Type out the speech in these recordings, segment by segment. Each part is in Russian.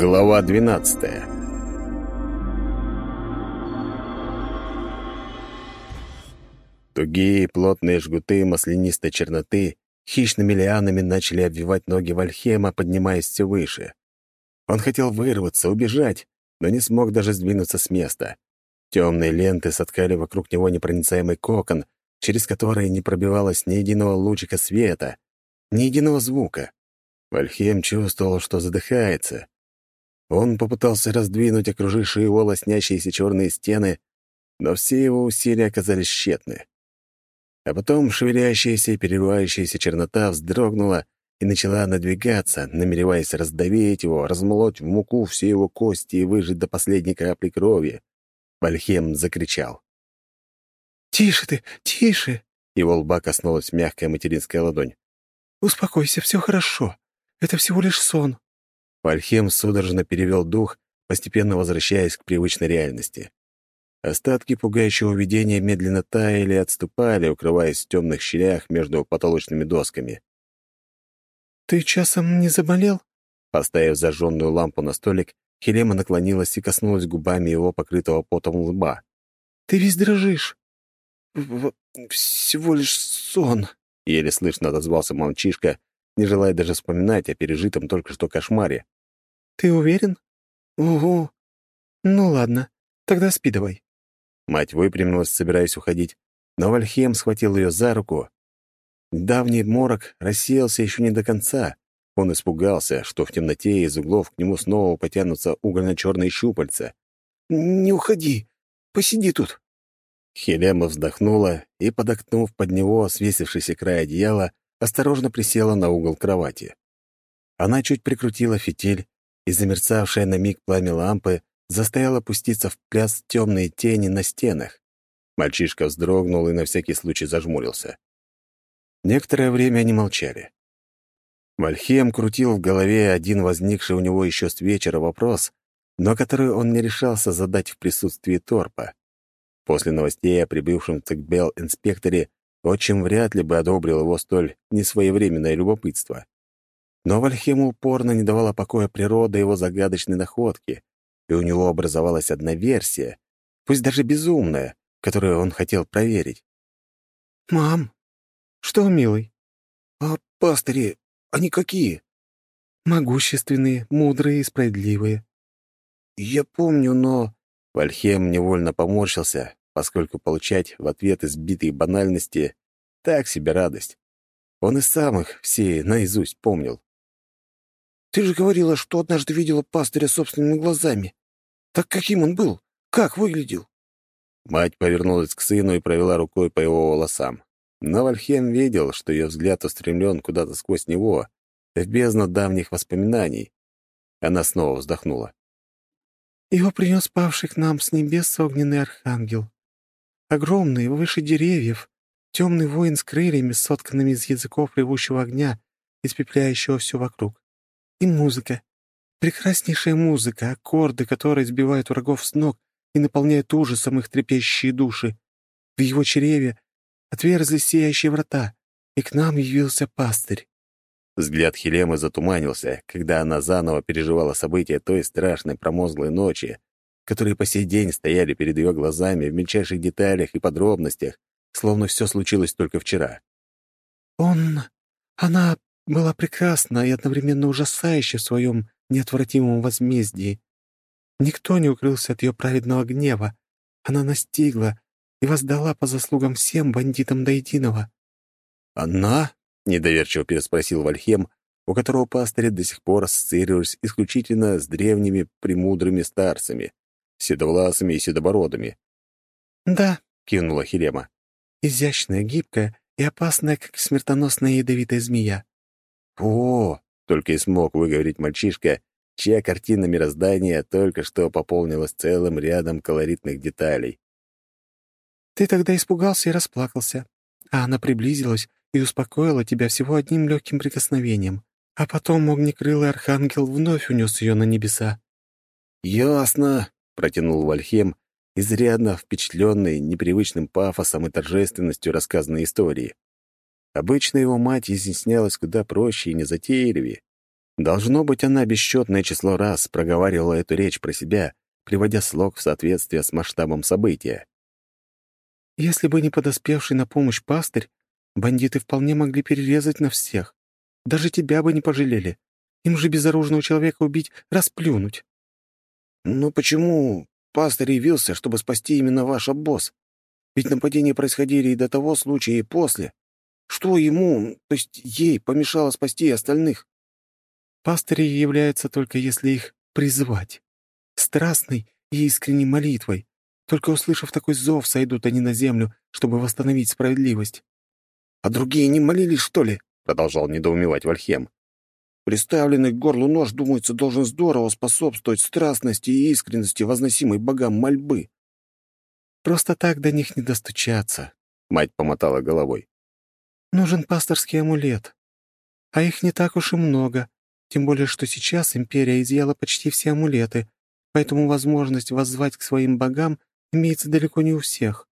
Глава 12 Тугие плотные жгуты маслянистой черноты хищными лианами начали обвивать ноги Вальхема, поднимаясь все выше. Он хотел вырваться, убежать, но не смог даже сдвинуться с места. Темные ленты соткали вокруг него непроницаемый кокон, через который не пробивалось ни единого лучика света, ни единого звука. Вальхем чувствовал, что задыхается. Он попытался раздвинуть окружившие его лоснящиеся черные стены, но все его усилия оказались тщетны. А потом шевелящаяся и переливающаяся чернота вздрогнула и начала надвигаться, намереваясь раздавить его, размолоть в муку все его кости и выжать до последней капли крови. Вальхем закричал. «Тише ты, тише!» Его лба коснулась мягкая материнская ладонь. «Успокойся, все хорошо. Это всего лишь сон». Вальхем судорожно перевел дух, постепенно возвращаясь к привычной реальности. Остатки пугающего видения медленно таяли и отступали, укрываясь в темных щелях между потолочными досками. «Ты часом не заболел?» Поставив зажженную лампу на столик, Хелема наклонилась и коснулась губами его покрытого потом лба. «Ты весь дрожишь». «Всего лишь сон», — еле слышно отозвался мальчишка, не желая даже вспоминать о пережитом только что кошмаре. «Ты уверен?» «Угу. Ну ладно, тогда спи давай». Мать выпрямилась, собираясь уходить, но Вальхем схватил ее за руку. Давний морок рассеялся еще не до конца. Он испугался, что в темноте из углов к нему снова потянутся угольно-черные щупальца. «Не уходи! Посиди тут!» Хелема вздохнула и, подокнув под него свесившийся край одеяла, осторожно присела на угол кровати. Она чуть прикрутила фитиль, и замерцавшее на миг пламя лампы заставило опуститься в пляс темные тени на стенах. Мальчишка вздрогнул и на всякий случай зажмурился. Некоторое время они молчали. Мальхем крутил в голове один возникший у него еще с вечера вопрос, но который он не решался задать в присутствии Торпа. После новостей о прибывшем Цикбел-инспекторе отчим вряд ли бы одобрил его столь несвоевременное любопытство. Но Вальхему упорно не давала покоя природа его загадочной находки, и у него образовалась одна версия, пусть даже безумная, которую он хотел проверить. «Мам, что, милый?» «А пастыри, они какие?» «Могущественные, мудрые и справедливые». «Я помню, но...» Вальхем невольно поморщился, поскольку получать в ответ избитые банальности — так себе радость. Он и сам их все наизусть помнил. «Ты же говорила, что однажды видела пастыря собственными глазами. Так каким он был? Как выглядел?» Мать повернулась к сыну и провела рукой по его волосам. Но Вальхем видел, что ее взгляд устремлен куда-то сквозь него, в бездну давних воспоминаний. Она снова вздохнула. «Его принес павший к нам с небес огненный архангел. Огромный, выше деревьев, темный воин с крыльями, сотканными из языков ревущего огня, испепляющего все вокруг. И музыка. Прекраснейшая музыка, аккорды, которые сбивают врагов с ног и наполняют ужасом их трепещущие души. В его чреве отверзлись сияющие врата, и к нам явился пастырь. Взгляд Хелемы затуманился, когда она заново переживала события той страшной промозглой ночи, которые по сей день стояли перед ее глазами в мельчайших деталях и подробностях, словно все случилось только вчера. «Он... она была прекрасна и одновременно ужасающая в своем неотвратимом возмездии. Никто не укрылся от ее праведного гнева. Она настигла и воздала по заслугам всем бандитам до единого». «Она?» — недоверчиво переспросил Вальхем, у которого пастыри до сих пор ассоциировались исключительно с древними премудрыми старцами седовласыми и седобородыми. «Да», — кивнула Хилема, — «изящная, гибкая и опасная, как смертоносная ядовитая змея». «О!» — только и смог выговорить мальчишка, чья картина мироздания только что пополнилась целым рядом колоритных деталей. «Ты тогда испугался и расплакался, а она приблизилась и успокоила тебя всего одним легким прикосновением, а потом огнекрылый архангел вновь унес ее на небеса». «Ясно», протянул Вальхем, изрядно впечатленный непривычным пафосом и торжественностью рассказанной истории. Обычно его мать изъяснялась куда проще и незатейливее. Должно быть, она бесчетное число раз проговаривала эту речь про себя, приводя слог в соответствие с масштабом события. «Если бы не подоспевший на помощь пастырь, бандиты вполне могли перерезать на всех. Даже тебя бы не пожалели. Им же безоружного человека убить, расплюнуть». «Но почему пастырь явился, чтобы спасти именно ваш обоз? Ведь нападения происходили и до того случая, и после. Что ему, то есть ей, помешало спасти остальных?» Пастыри являются только если их призвать. Страстной и искренней молитвой. Только услышав такой зов, сойдут они на землю, чтобы восстановить справедливость. «А другие не молились, что ли?» — продолжал недоумевать Вальхем. «Приставленный к горлу нож, думается, должен здорово способствовать страстности и искренности возносимой богам мольбы». «Просто так до них не достучаться», — мать помотала головой. «Нужен пасторский амулет. А их не так уж и много, тем более, что сейчас империя изъяла почти все амулеты, поэтому возможность воззвать к своим богам имеется далеко не у всех.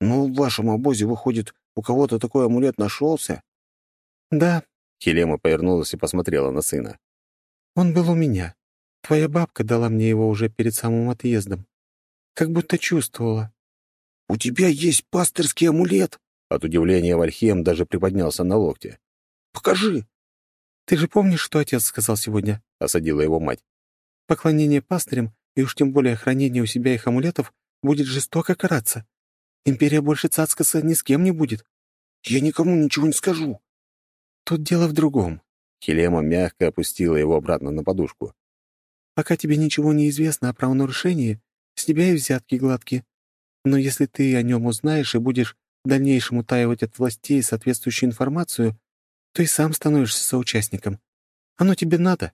«Ну, в вашем обозе, выходит, у кого-то такой амулет нашелся?» «Да», — Хелема повернулась и посмотрела на сына. «Он был у меня. Твоя бабка дала мне его уже перед самым отъездом. Как будто чувствовала». «У тебя есть пасторский амулет?» От удивления Вальхем даже приподнялся на локте. «Покажи!» «Ты же помнишь, что отец сказал сегодня?» — осадила его мать. «Поклонение пастырям, и уж тем более хранение у себя их амулетов, будет жестоко караться. Империя больше цацкаться ни с кем не будет». «Я никому ничего не скажу». «Тут дело в другом». Хелема мягко опустила его обратно на подушку. «Пока тебе ничего не известно о правонарушении, с тебя и взятки гладкие. Но если ты о нем узнаешь и будешь в дальнейшем утаивать от властей соответствующую информацию, ты сам становишься соучастником. Оно тебе надо».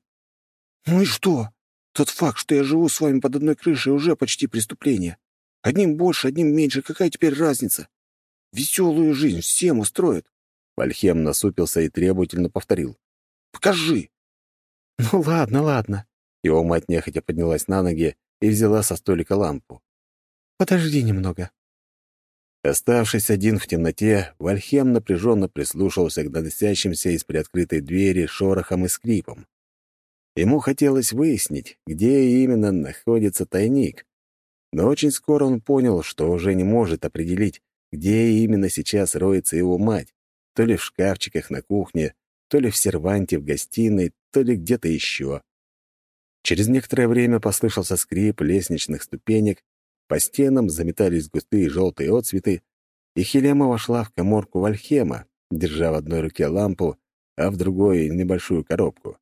«Ну и что? Тот факт, что я живу с вами под одной крышей, уже почти преступление. Одним больше, одним меньше, какая теперь разница? Веселую жизнь всем устроит». Вальхем насупился и требовательно повторил. «Покажи!» «Ну ладно, ладно». Его мать нехотя поднялась на ноги и взяла со столика лампу. «Подожди немного. Оставшись один в темноте, Вальхем напряженно прислушивался к доносящимся из приоткрытой двери шорохам и скрипам. Ему хотелось выяснить, где именно находится тайник, но очень скоро он понял, что уже не может определить, где именно сейчас роется его мать, то ли в шкафчиках на кухне, то ли в серванте в гостиной, то ли где-то еще. Через некоторое время послышался скрип лестничных ступенек, по стенам заметались густые желтые отцветы, и Хелема вошла в коморку Вальхема, держа в одной руке лампу, а в другой — небольшую коробку.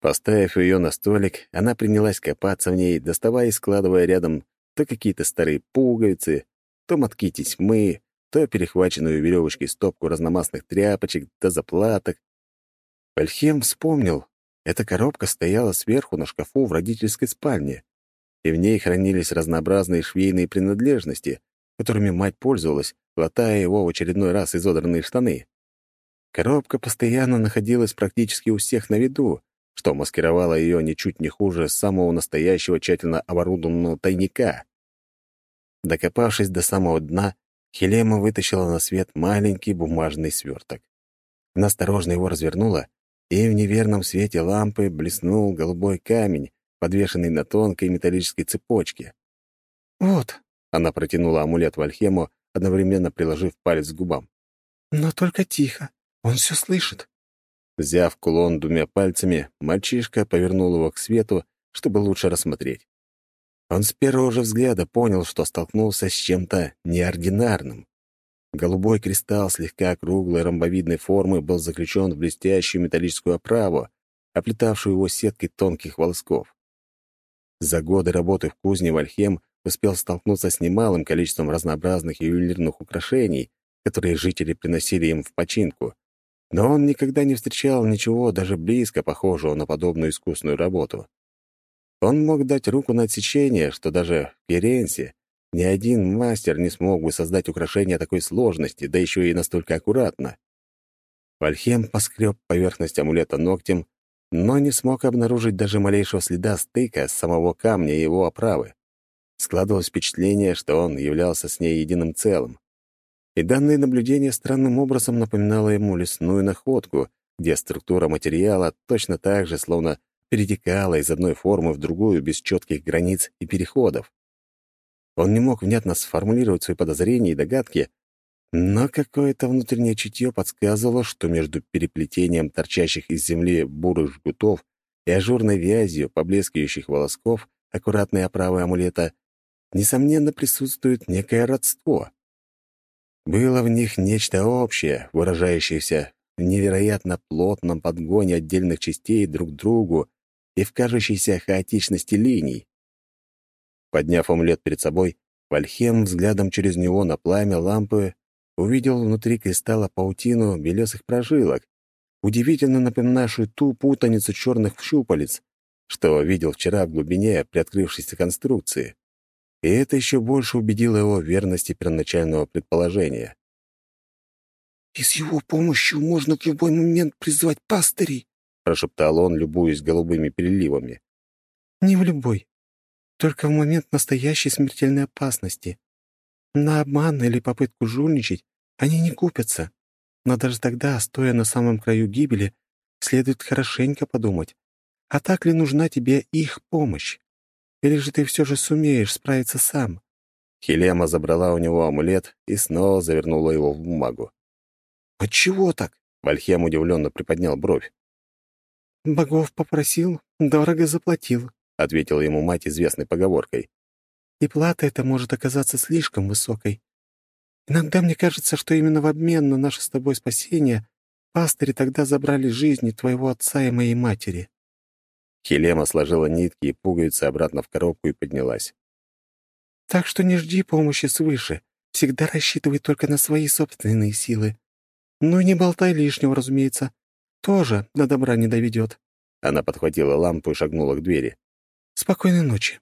Поставив ее на столик, она принялась копаться в ней, доставая и складывая рядом то какие-то старые пуговицы, то мотки тесьмы, то перехваченную веревочкой стопку разномастных тряпочек да заплаток. Вальхем вспомнил, эта коробка стояла сверху на шкафу в родительской спальне и в ней хранились разнообразные швейные принадлежности, которыми мать пользовалась, латая его в очередной раз изодранные штаны. Коробка постоянно находилась практически у всех на виду, что маскировало ее ничуть не хуже самого настоящего тщательно оборудованного тайника. Докопавшись до самого дна, Хелема вытащила на свет маленький бумажный сверток. Она осторожно его развернула, и в неверном свете лампы блеснул голубой камень, подвешенный на тонкой металлической цепочке. «Вот», — она протянула амулет Вальхему, одновременно приложив палец к губам. «Но только тихо, он все слышит». Взяв кулон двумя пальцами, мальчишка повернул его к свету, чтобы лучше рассмотреть. Он с первого же взгляда понял, что столкнулся с чем-то неординарным. Голубой кристалл слегка круглой ромбовидной формы был заключен в блестящую металлическую оправу, оплетавшую его сеткой тонких волосков. За годы работы в кузне Вальхем успел столкнуться с немалым количеством разнообразных ювелирных украшений, которые жители приносили им в починку. Но он никогда не встречал ничего даже близко похожего на подобную искусную работу. Он мог дать руку на отсечение, что даже в Керенсе ни один мастер не смог бы создать украшение такой сложности, да еще и настолько аккуратно. Вальхем поскреб поверхность амулета ногтем но не смог обнаружить даже малейшего следа стыка с самого камня и его оправы. Складывалось впечатление, что он являлся с ней единым целым. И данное наблюдение странным образом напоминало ему лесную находку, где структура материала точно так же, словно перетекала из одной формы в другую без четких границ и переходов. Он не мог внятно сформулировать свои подозрения и догадки, но какое-то внутреннее чутье подсказывало, что между переплетением торчащих из земли бурых жгутов и ажурной вязью поблескивающих волосков аккуратной оправы амулета несомненно присутствует некое родство. Было в них нечто общее, выражающееся в невероятно плотном подгоне отдельных частей друг к другу и в кажущейся хаотичности линий. Подняв амулет перед собой, Вальхем взглядом через него на пламя лампы увидел внутри кристалла паутину белесых прожилок, удивительно напоминавшую ту путаницу черных щупалец, что видел вчера в глубине приоткрывшейся конструкции. И это еще больше убедило его в верности первоначального предположения. «И с его помощью можно в любой момент призвать пастырей», — прошептал он, любуясь голубыми переливами. «Не в любой. Только в момент настоящей смертельной опасности. На обман или попытку жульничать они не купятся. Но даже тогда, стоя на самом краю гибели, следует хорошенько подумать, а так ли нужна тебе их помощь? Или же ты все же сумеешь справиться сам?» Хелема забрала у него амулет и снова завернула его в бумагу. «Отчего так?» — Вальхем удивленно приподнял бровь. «Богов попросил, дорого заплатил», — ответила ему мать известной поговоркой. «И плата эта может оказаться слишком высокой. Иногда мне кажется, что именно в обмен на наше с тобой спасение пастыри тогда забрали жизни твоего отца и моей матери». Хелема сложила нитки и пуговицы обратно в коробку и поднялась. «Так что не жди помощи свыше. Всегда рассчитывай только на свои собственные силы. Ну и не болтай лишнего, разумеется. Тоже до добра не доведет». Она подхватила лампу и шагнула к двери. «Спокойной ночи».